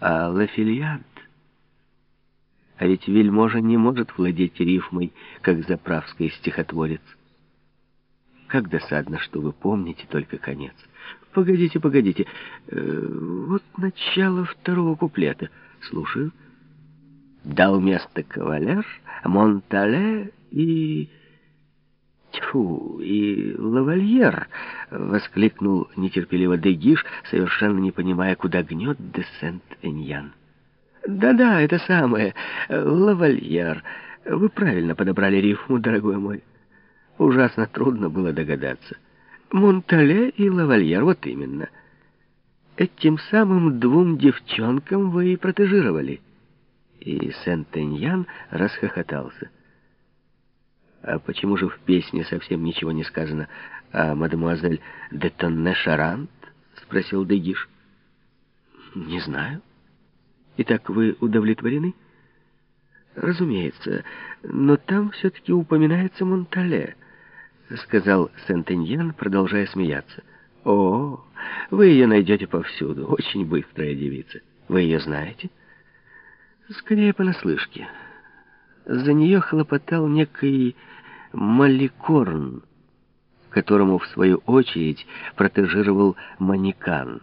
А Лафильяд... А ведь вельможа не может владеть рифмой, как заправский стихотворец. Как досадно, что вы помните только конец. Погодите, погодите. Э, вот начало второго куплета. Слушаю. Дал место кавалер, Монтале и... «Тьфу, и лавальер!» — воскликнул нетерпеливо Дегиш, совершенно не понимая, куда гнет де Сент-Эньян. «Да-да, это самое, лавальер. Вы правильно подобрали рифму, дорогой мой. Ужасно трудно было догадаться. Монтале и лавальер, вот именно. Этим самым двум девчонкам вы и протежировали». И Сент-Эньян расхохотался. А почему же в песне совсем ничего не сказано о мадемуазель де Тонне Шарант? Спросил Дегиш. Не знаю. Итак, вы удовлетворены? Разумеется, но там все-таки упоминается Монтале, сказал Сент-Эньян, продолжая смеяться. О, вы ее найдете повсюду, очень быстрая девица. Вы ее знаете? Скорее понаслышке. За нее хлопотал некий Маликорн, которому, в свою очередь, протежировал Манекан.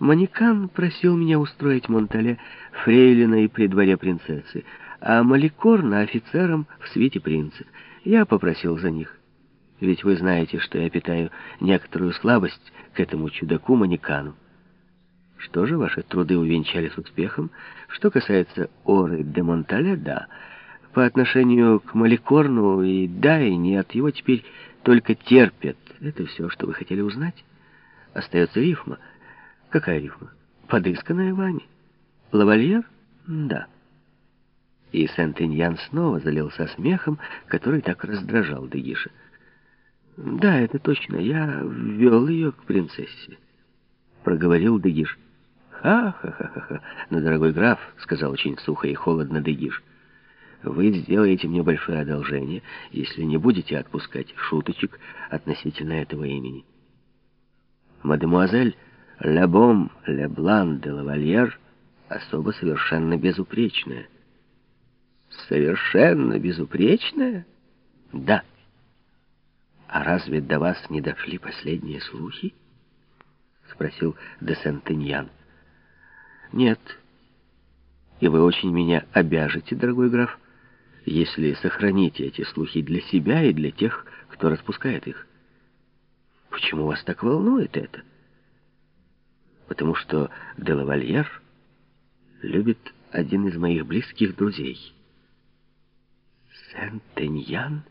Манекан просил меня устроить Монтале фрейлиной при дворе принцессы, а Маликорна офицером в свете принца. Я попросил за них. Ведь вы знаете, что я питаю некоторую слабость к этому чудаку Манекану. Что же, ваши труды увенчались успехом. Что касается Оры де Монтале, да, по отношению к Маликорну и да, и нет, его теперь только терпят. Это все, что вы хотели узнать. Остается рифма. Какая рифма? Подысканная вами. Лавальер? Да. И Сент-Иньян снова залился смехом, который так раздражал Дегиша. «Да, это точно. Я ввел ее к принцессе», — проговорил Дегиш. «Ха-ха-ха-ха! Но, дорогой граф, — сказал очень сухо и холодно Дегиш, — вы сделаете мне большое одолжение, если не будете отпускать шуточек относительно этого имени. Мадемуазель Лабом Леблан де Лавальер особо совершенно безупречная. Совершенно безупречная? Да. А разве до вас не дошли последние слухи? Спросил де Сентеньян. Нет. И вы очень меня обяжете, дорогой граф если сохраните эти слухи для себя и для тех, кто распускает их. Почему вас так волнует это? Потому что Делавальер любит один из моих близких друзей. Сент-Эньян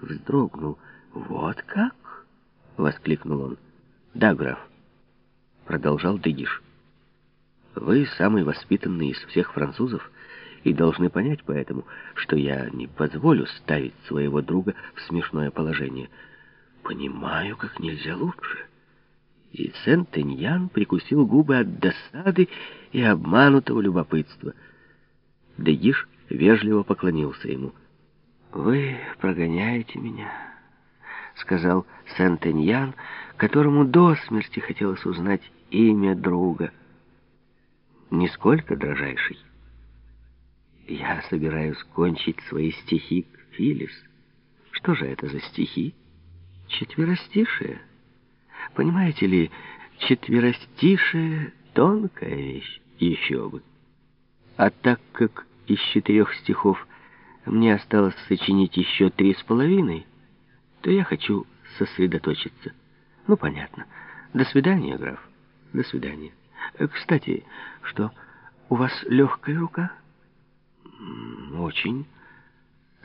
вздрогнул. «Вот как?» — воскликнул он. «Да, граф», — продолжал Дегиш. «Вы самый воспитанный из всех французов, и должны понять поэтому, что я не позволю ставить своего друга в смешное положение. Понимаю, как нельзя лучше. И Сент-Эньян прикусил губы от досады и обманутого любопытства. Дегиш вежливо поклонился ему. «Вы прогоняете меня», — сказал Сент-Эньян, которому до смерти хотелось узнать имя друга. «Нисколько, дрожайший». Я собираюсь кончить свои стихи к Филис. Что же это за стихи? Четверостишие. Понимаете ли, четверостишие — тонкая вещь, еще бы. А так как из четырех стихов мне осталось сочинить еще три с половиной, то я хочу сосредоточиться. Ну, понятно. До свидания, граф. До свидания. Кстати, что, у вас легкая рука? Очень.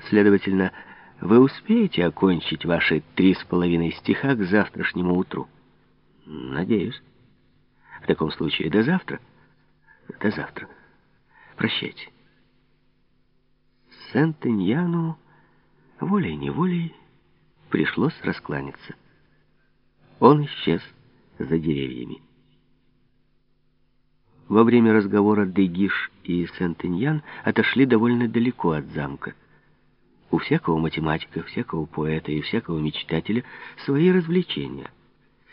Следовательно, вы успеете окончить ваши три с половиной стиха к завтрашнему утру? Надеюсь. В таком случае до завтра. До завтра. Прощайте. Сент-Иньяну волей-неволей пришлось раскланяться. Он исчез за деревьями. Во время разговора Дегиш и Сент-Иньян отошли довольно далеко от замка. У всякого математика, всякого поэта и всякого мечтателя свои развлечения.